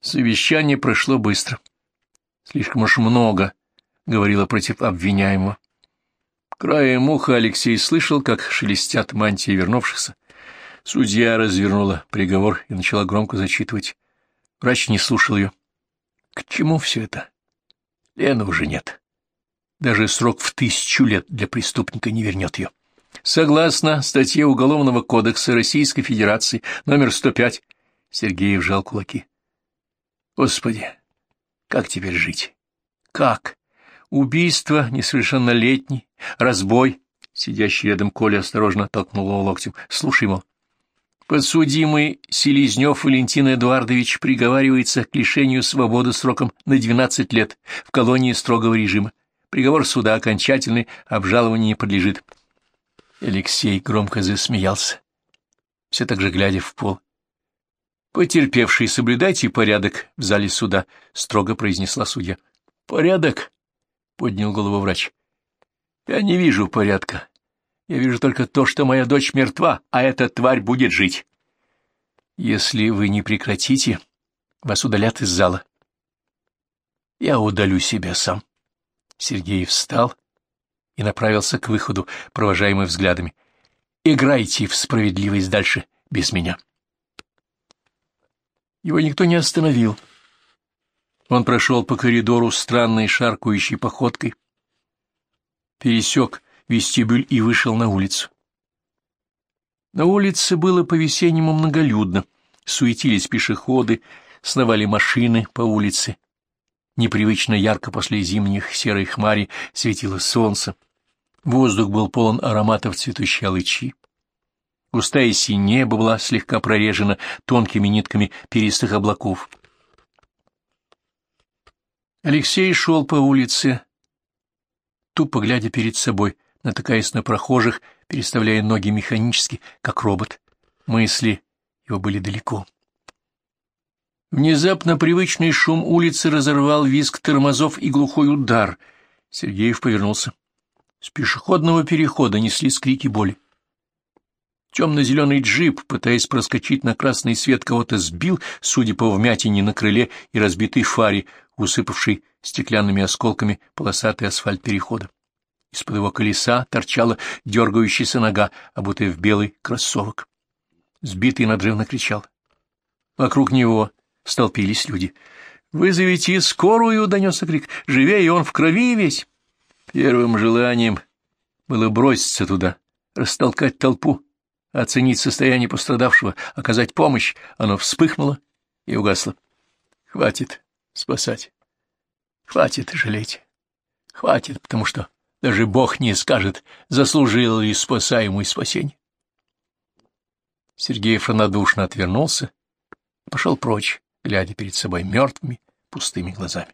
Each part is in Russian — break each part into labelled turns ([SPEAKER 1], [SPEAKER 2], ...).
[SPEAKER 1] Совещание прошло быстро. Слишком уж много говорила против обвиняемого. Краем уха Алексей слышал, как шелестят мантии вернувшихся. Судья развернула приговор и начала громко зачитывать. Врач не слушал ее. К чему все это? Лены уже нет. Даже срок в тысячу лет для преступника не вернет ее. Согласно статье Уголовного кодекса Российской Федерации номер 105, Сергеев жал кулаки. Господи, как теперь жить? Как? Убийство несовершеннолетний, разбой. Сидящий рядом Коля осторожно толкнул его локтем. Слушай, мол. Подсудимый Селезнев Валентин Эдуардович приговаривается к лишению свободы сроком на 12 лет в колонии строгого режима. Приговор суда окончательный, обжалованию не подлежит. Алексей громко засмеялся, все так же глядя в пол. «Потерпевшие, соблюдайте порядок в зале суда», — строго произнесла судья. «Порядок?» — поднял голову врач. «Я не вижу порядка. Я вижу только то, что моя дочь мертва, а эта тварь будет жить. Если вы не прекратите, вас удалят из зала. Я удалю себя сам». Сергей встал и направился к выходу, провожаемый взглядами. «Играйте в справедливость дальше без меня». Его никто не остановил. Он прошел по коридору странной шаркающей походкой, пересек вестибюль и вышел на улицу. На улице было по-весеннему многолюдно, суетились пешеходы, сновали машины по улице. Непривычно ярко после зимних серой хмари светило солнце. Воздух был полон ароматов цветущей алычи. Густая синеба была слегка прорежена тонкими нитками перистых облаков. Алексей шел по улице, тупо глядя перед собой, натыкаясь на прохожих, переставляя ноги механически, как робот. Мысли его были далеко. Внезапно привычный шум улицы разорвал визг тормозов и глухой удар. Сергеев повернулся. С пешеходного перехода неслись крики боли. Темно-зеленый джип, пытаясь проскочить на красный свет, кого-то сбил, судя по вмятине на крыле и разбитой фаре, усыпавшей стеклянными осколками полосатый асфальт перехода. Из-под его колеса торчала дергающаяся нога, обутая в белый кроссовок. Сбитый надрывно кричал. Вокруг него столпились люди. «Вызовите скорую!» — донесся крик. «Живее, он в крови весь!» Первым желанием было броситься туда, растолкать толпу, оценить состояние пострадавшего, оказать помощь, оно вспыхнуло и угасло. Хватит спасать. Хватит жалеть. Хватит, потому что даже Бог не скажет, заслужил ли спасаемый спасение. Сергеев равнодушно отвернулся и пошел прочь, глядя перед собой мертвыми, пустыми глазами.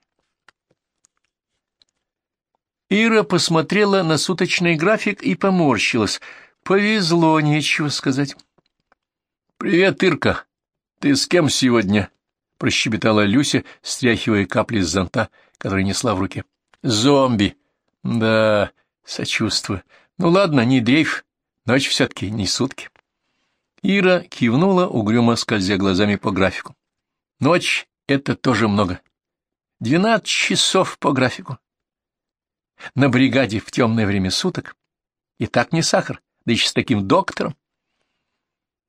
[SPEAKER 1] Ира посмотрела на суточный график и поморщилась — Повезло, нечего сказать. — Привет, Ирка. Ты с кем сегодня? — прощебетала Люся, стряхивая капли с зонта, который несла в руке. — Зомби. — Да, сочувствую. Ну ладно, не дрейф. Ночь все-таки не сутки. Ира кивнула, угрюмо скользя глазами по графику. Ночь — это тоже много. Двенадцать часов по графику. На бригаде в темное время суток. И так не сахар да еще с таким доктором.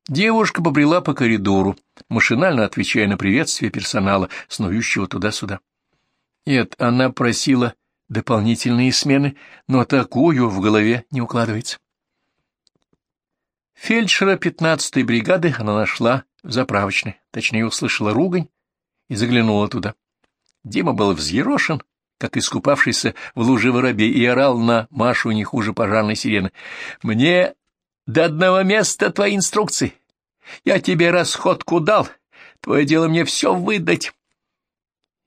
[SPEAKER 1] Девушка побрела по коридору, машинально отвечая на приветствие персонала, снующего туда-сюда. Нет, она просила дополнительные смены, но такую в голове не укладывается. Фельдшера 15-й бригады она нашла в заправочной, точнее услышала ругань и заглянула туда. Дима был взъерошен, как искупавшийся в луже воробей, и орал на Машу не хуже пожарной сирены. «Мне до одного места твои инструкции. Я тебе расходку дал. Твое дело мне все выдать».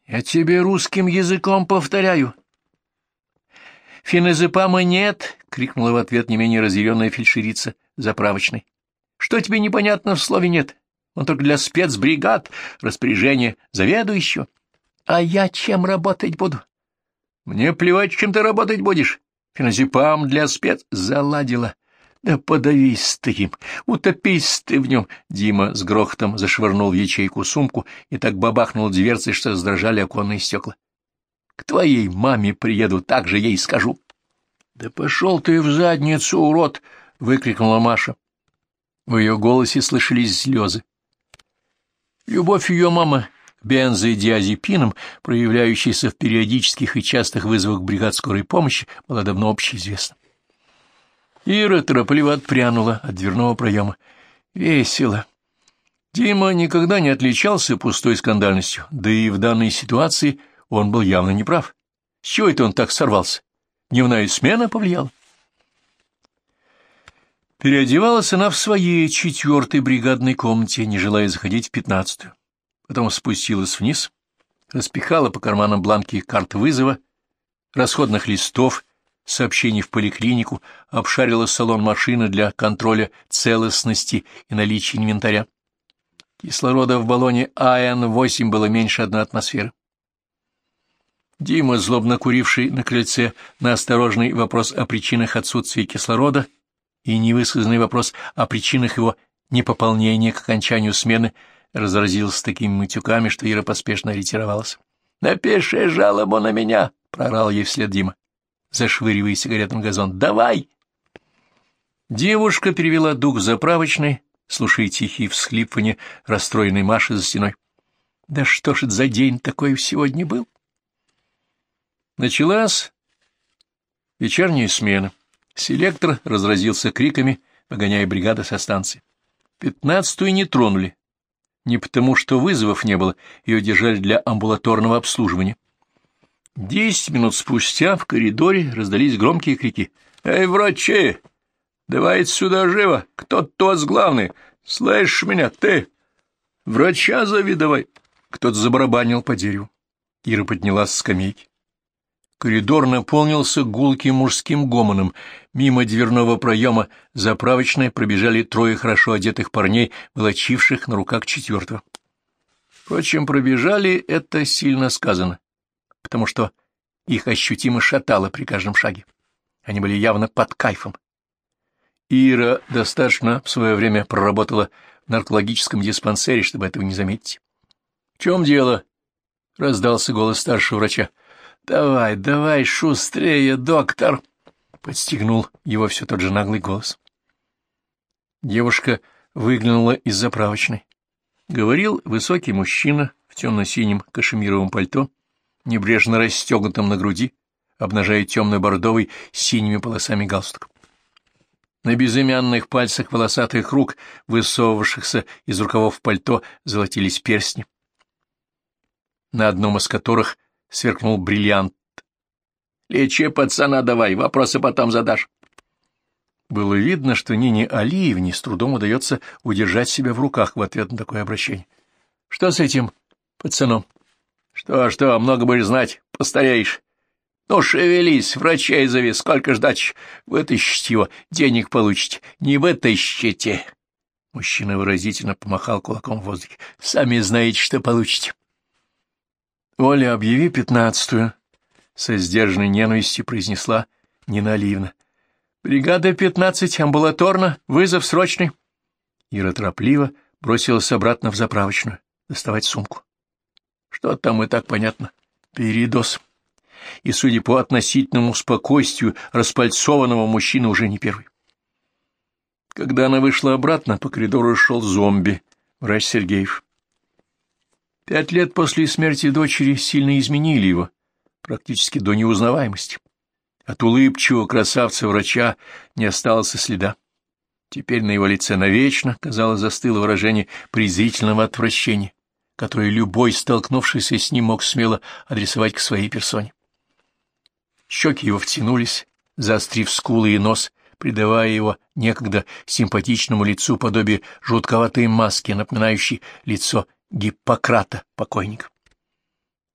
[SPEAKER 1] «Я тебе русским языком повторяю». «Феназепама нет!» — крикнула в ответ не менее разъяренная фельдшерица заправочной. «Что тебе непонятно в слове «нет»? Он только для спецбригад, распоряжение заведующего. А я чем работать буду? Мне плевать, чем ты работать будешь. Феназепам для спец... Заладила. Да подавись ты им, утопись ты в нем. Дима с грохотом зашвырнул в ячейку сумку и так бабахнул дверцей, что задрожали оконные стекла. К твоей маме приеду, так же ей скажу. — Да пошел ты в задницу, урод! — выкрикнула Маша. В ее голосе слышались слезы. Любовь ее мамы к бензодиазепинам, проявляющейся в периодических и частых вызовах бригад скорой помощи, была давно общеизвестна. Ира торопливо отпрянула от дверного проема. Весело. Дима никогда не отличался пустой скандальностью, да и в данной ситуации он был явно неправ. С чего это он так сорвался? Дневная смена повлияла? Переодевалась она в своей четвертой бригадной комнате, не желая заходить в пятнадцатую. Потом спустилась вниз, распихала по карманам бланки карт вызова, расходных листов сообщений в поликлинику, обшарила салон машины для контроля целостности и наличия инвентаря. Кислорода в баллоне АН-8 было меньше одной атмосферы. Дима, злобно куривший на крыльце на осторожный вопрос о причинах отсутствия кислорода и невысказанный вопрос о причинах его непополнения к окончанию смены, разразился такими матюками, что Ира поспешно ретировалась. — Напиши жалобу на меня! — прорал ей вслед Дима зашвыривая сигаретом газон. «Давай!» Девушка перевела дух заправочной, слушая тихие всхлипывания расстроенной Маши за стеной. «Да что ж это за день такой сегодня был?» Началась вечерняя смена. Селектор разразился криками, погоняя бригады со станции. Пятнадцатую не тронули. Не потому, что вызовов не было, ее держали для амбулаторного обслуживания. Десять минут спустя в коридоре раздались громкие крики. «Эй, врачи! Давай сюда живо! Кто тот главный? Слышишь меня, ты? Врача зови давай!» Кто-то забарабанил по дереву. Ира поднялась с скамейки. Коридор наполнился гулким мужским гомоном. Мимо дверного проема заправочной пробежали трое хорошо одетых парней, волочивших на руках четвертого. Впрочем, пробежали — это сильно сказано потому что их ощутимо шатало при каждом шаге. Они были явно под кайфом. Ира достаточно в свое время проработала в наркологическом диспансере, чтобы этого не заметить. — В чем дело? — раздался голос старшего врача. — Давай, давай, шустрее, доктор! — подстегнул его все тот же наглый голос. Девушка выглянула из заправочной. Говорил высокий мужчина в темно-синем кашемировом пальто небрежно расстегнутым на груди, обнажая темно-бордовый с синими полосами галстук. На безымянных пальцах волосатых рук, высовывавшихся из рукавов пальто, золотились перстни, на одном из которых сверкнул бриллиант. «Лечи пацана давай, вопросы потом задашь». Было видно, что Нине Алиевне с трудом удается удержать себя в руках в ответ на такое обращение. «Что с этим пацаном?» Что, что, много будешь знать, постареешь. Ну, шевелись, врачей зови, сколько ждать, вытащите его, денег получите, не вытащите. Мужчина выразительно помахал кулаком в воздухе. Сами знаете, что получите. Оля, объяви пятнадцатую, — со сдержанной ненавистью произнесла Нина Алиевна. Бригада пятнадцать, амбулаторно, вызов срочный. Ира торопливо бросилась обратно в заправочную, доставать сумку. Что там и так понятно? Передоз. И, судя по относительному спокойствию распальцованного мужчины, уже не первый. Когда она вышла обратно, по коридору шел зомби, врач Сергеев. Пять лет после смерти дочери сильно изменили его, практически до неузнаваемости. От улыбчивого красавца-врача не осталось и следа. Теперь на его лице навечно, казалось, застыло выражение презрительного отвращения который любой, столкнувшийся с ним, мог смело адресовать к своей персоне. Щеки его втянулись, заострив скулы и нос, придавая его некогда симпатичному лицу подобие жутковатой маски, напоминающей лицо Гиппократа, покойника.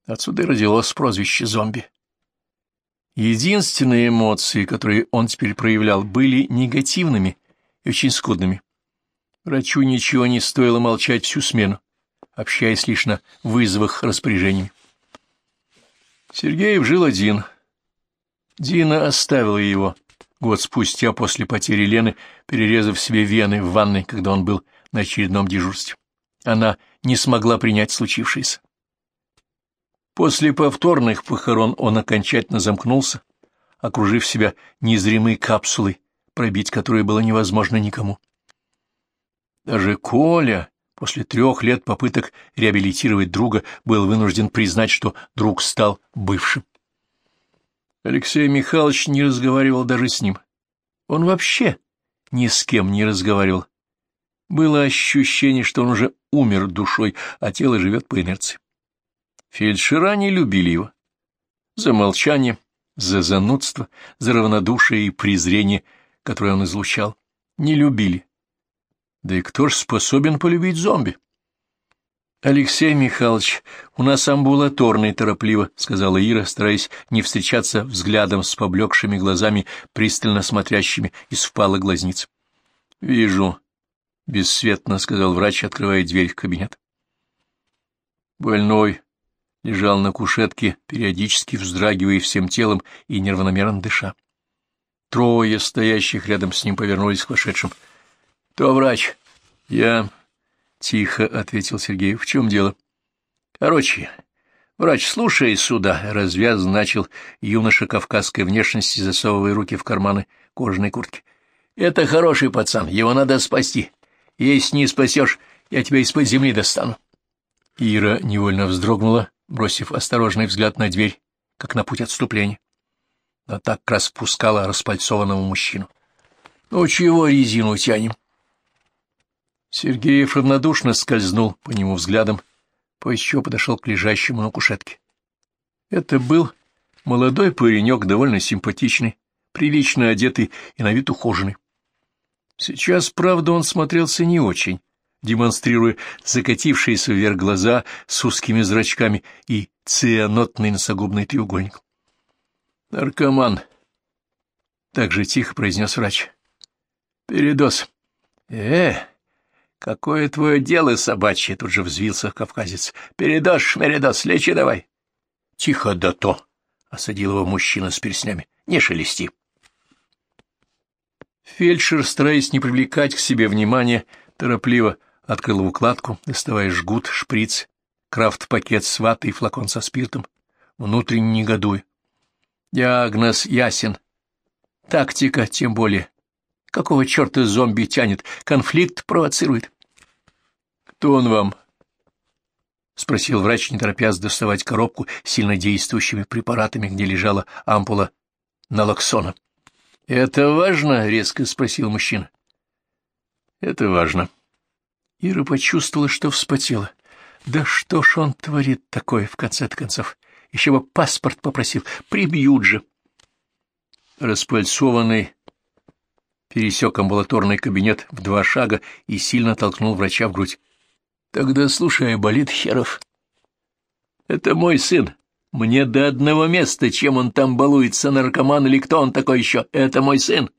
[SPEAKER 1] Отсюда родилось прозвище зомби. Единственные эмоции, которые он теперь проявлял, были негативными и очень скудными. Врачу ничего не стоило молчать всю смену общаясь лишь на вызовах распоряжений. Сергеев жил один. Дина оставила его год спустя после потери Лены, перерезав себе вены в ванной, когда он был на очередном дежурстве. Она не смогла принять случившееся. После повторных похорон он окончательно замкнулся, окружив себя незримой капсулой, пробить которую было невозможно никому. Даже Коля, после трех лет попыток реабилитировать друга, был вынужден признать, что друг стал бывшим. Алексей Михайлович не разговаривал даже с ним. Он вообще ни с кем не разговаривал. Было ощущение, что он уже умер душой, а тело живет по инерции. Фельдшера не любили его. За молчание, за занудство, за равнодушие и презрение, которое он излучал. Не любили. Да и кто ж способен полюбить зомби? Алексей Михайлович, у нас амбулаторный торопливо, — сказала Ира, стараясь не встречаться взглядом с поблекшими глазами, пристально смотрящими из впалых глазниц. — Вижу, — бесцветно сказал врач, открывая дверь в кабинет. Больной лежал на кушетке, периодически вздрагивая всем телом и неравномерно дыша. Трое стоящих рядом с ним повернулись к вошедшим. — Кто врач? — Я... — тихо ответил Сергей. — В чем дело? — Короче, врач, слушай сюда, — развязан начал юноша кавказской внешности, засовывая руки в карманы кожаной куртки. — Это хороший пацан, его надо спасти. Если не спасешь, я тебя из-под земли достану. Ира невольно вздрогнула, бросив осторожный взгляд на дверь, как на путь отступления. Но так раз впускала распальцованного мужчину. — Ну чего резину тянем? Сергеев равнодушно скользнул по нему взглядом, после чего подошел к лежащему на кушетке. Это был молодой паренек, довольно симпатичный, прилично одетый и на вид ухоженный. Сейчас, правда, он смотрелся не очень, демонстрируя закатившиеся вверх глаза с узкими зрачками и цианотный носогубный треугольник. «Наркоман», — так же тихо произнес врач. «Передоз». «Э, «Какое твое дело собачье?» — тут же взвился кавказец. «Передашь, Шмеридос, лечи давай!» «Тихо да то!» — осадил его мужчина с перстнями. «Не шелести!» Фельдшер, стараясь не привлекать к себе внимания, торопливо открыл укладку, доставая жгут, шприц, крафт-пакет с ватой и флакон со спиртом, внутренне негодуя. Диагноз ясен. Тактика тем более. Какого черта зомби тянет? Конфликт провоцирует. Кто он вам? — спросил врач, не торопясь доставать коробку с сильнодействующими препаратами, где лежала ампула налоксона. — Это важно? — резко спросил мужчина. — Это важно. Ира почувствовала, что вспотела. Да что ж он творит такое, в конце-то концов? Еще бы паспорт попросил. Прибьют же. Распальцованный пересек амбулаторный кабинет в два шага и сильно толкнул врача в грудь. Тогда слушай, болит херов. Это мой сын. Мне до одного места, чем он там балуется, наркоман или кто он такой еще. Это мой сын.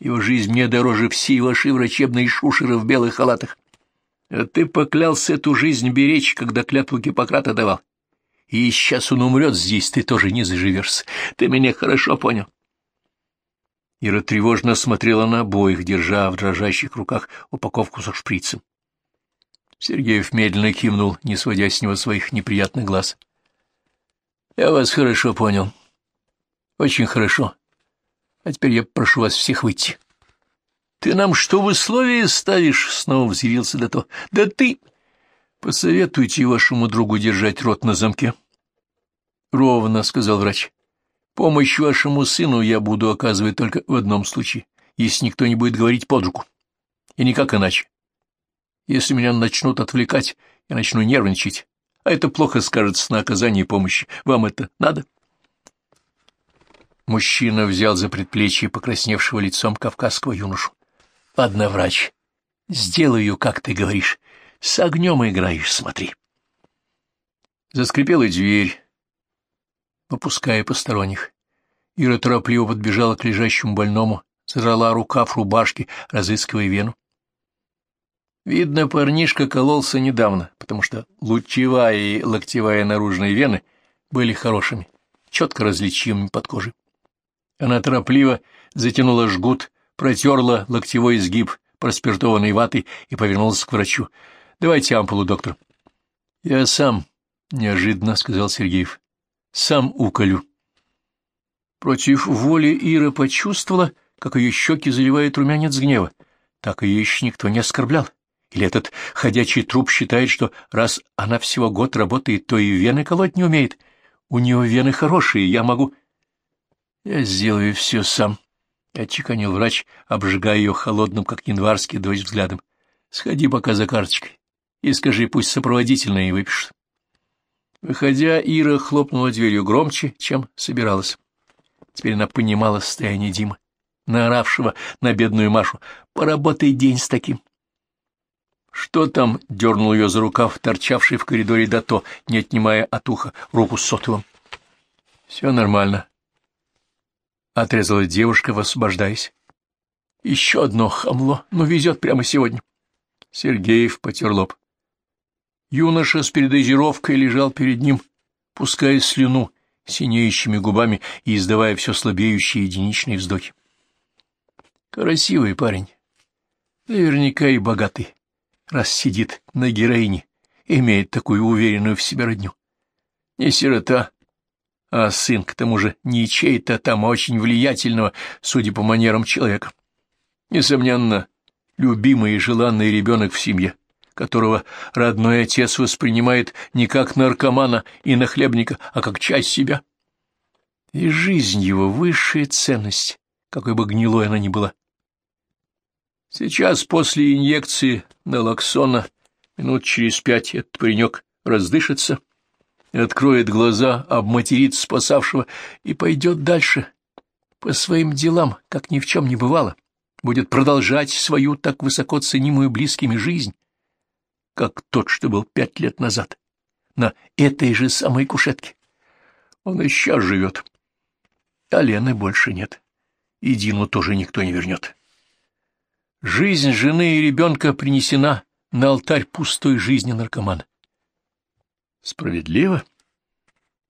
[SPEAKER 1] Его жизнь мне дороже всей вашей врачебной шушеры в белых халатах. А ты поклялся эту жизнь беречь, когда клятву Гиппократа давал. И сейчас он умрет здесь, ты тоже не заживешься. Ты меня хорошо понял. Ира тревожно смотрела на обоих, держа в дрожащих руках упаковку со шприцем. Сергеев медленно кивнул, не сводя с него своих неприятных глаз. — Я вас хорошо понял. Очень хорошо. А теперь я прошу вас всех выйти. — Ты нам что в условия ставишь? — снова взъярился Дато. — Да ты... Посоветуйте вашему другу держать рот на замке. — Ровно, — сказал врач. — Помощь вашему сыну я буду оказывать только в одном случае, если никто не будет говорить под руку. И никак иначе. Если меня начнут отвлекать, я начну нервничать, а это плохо скажется на оказании помощи. Вам это надо?» Мужчина взял за предплечье покрасневшего лицом кавказского юношу. — Ладно, врач, сделаю, как ты говоришь. С огнем играешь, смотри. Заскрипела дверь, выпуская посторонних. Ира торопливо подбежала к лежащему больному, задрала рукав рубашки, разыскивая вену. Видно, парнишка кололся недавно, потому что лучевая и локтевая наружные вены были хорошими, четко различимыми под кожей. Она торопливо затянула жгут, протерла локтевой изгиб проспиртованной ватой и повернулась к врачу. — Давайте ампулу, доктор. — Я сам, — неожиданно сказал Сергеев. — Сам уколю. Против воли Ира почувствовала, как ее щеки заливает румянец гнева. Так ее еще никто не оскорблял. Или этот ходячий труп считает, что раз она всего год работает, то и вены колоть не умеет. У нее вены хорошие, я могу... — Я сделаю все сам, — отчеканил врач, обжигая ее холодным, как январский дождь, взглядом. — Сходи пока за карточкой и скажи, пусть сопроводительная и выпишет. Выходя, Ира хлопнула дверью громче, чем собиралась. Теперь она понимала состояние Димы, наоравшего на бедную Машу. «Поработай день с таким». «Что там?» — дернул ее за рукав, торчавший в коридоре Дато, не отнимая от уха руку с сотовым. «Все нормально», — отрезала девушка, высвобождаясь. «Еще одно хамло, но везет прямо сегодня». Сергеев потер лоб. Юноша с передозировкой лежал перед ним, пуская слюну синеющими губами и издавая все слабеющие единичные вздохи. Красивый парень, наверняка и богатый раз сидит на героине, имеет такую уверенную в себе родню. Не сирота, а сын, к тому же, не чей-то там очень влиятельного, судя по манерам человека. Несомненно, любимый и желанный ребенок в семье, которого родной отец воспринимает не как наркомана и нахлебника, а как часть себя. И жизнь его — высшая ценность, какой бы гнилой она ни была. Сейчас после инъекции налоксона минут через пять этот паренек раздышится, откроет глаза, обматерит спасавшего и пойдет дальше по своим делам, как ни в чем не бывало, будет продолжать свою так высоко ценимую близкими жизнь, как тот, что был пять лет назад, на этой же самой кушетке. Он и сейчас живет. А Лены больше нет. И Дину тоже никто не вернет. Жизнь жены и ребенка принесена на алтарь пустой жизни наркомана. Справедливо?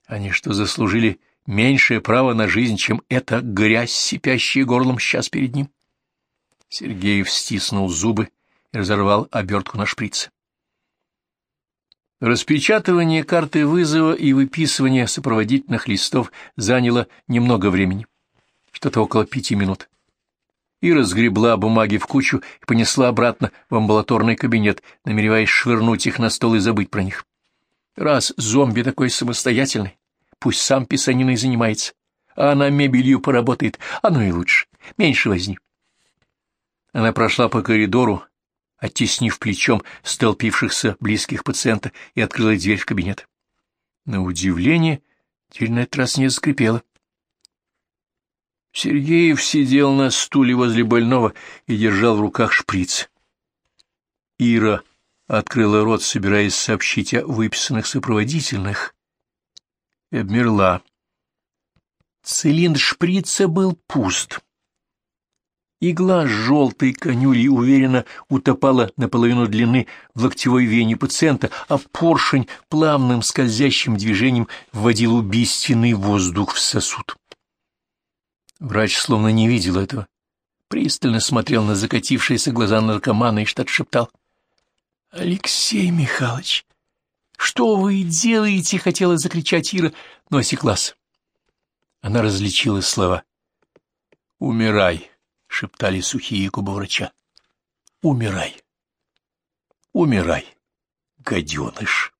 [SPEAKER 1] Они что, заслужили меньшее право на жизнь, чем эта грязь, сипящая горлом сейчас перед ним? Сергеев стиснул зубы и разорвал обертку на шприце. Распечатывание карты вызова и выписывание сопроводительных листов заняло немного времени, что-то около пяти минут и разгребла бумаги в кучу и понесла обратно в амбулаторный кабинет, намереваясь швырнуть их на стол и забыть про них. Раз зомби такой самостоятельный, пусть сам писаниной занимается, а она мебелью поработает, оно и лучше, меньше возни. Она прошла по коридору, оттеснив плечом столпившихся близких пациента, и открыла дверь в кабинет. На удивление, дверь на этот раз не заскрипела. Сергеев сидел на стуле возле больного и держал в руках шприц. Ира открыла рот, собираясь сообщить о выписанных сопроводительных, и обмерла. Цилиндр шприца был пуст. Игла с желтой конюлей уверенно утопала наполовину длины в локтевой вене пациента, а поршень плавным скользящим движением вводил убийственный воздух в сосуд. Врач словно не видел этого. Пристально смотрел на закатившиеся глаза наркомана и что-то шептал. — Алексей Михайлович, что вы делаете? — хотела закричать Ира, но осеклась. Она различила слова. — Умирай, — шептали сухие губы врача. — Умирай. Умирай, гаденыш.